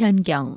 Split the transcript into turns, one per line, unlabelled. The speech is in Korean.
변경.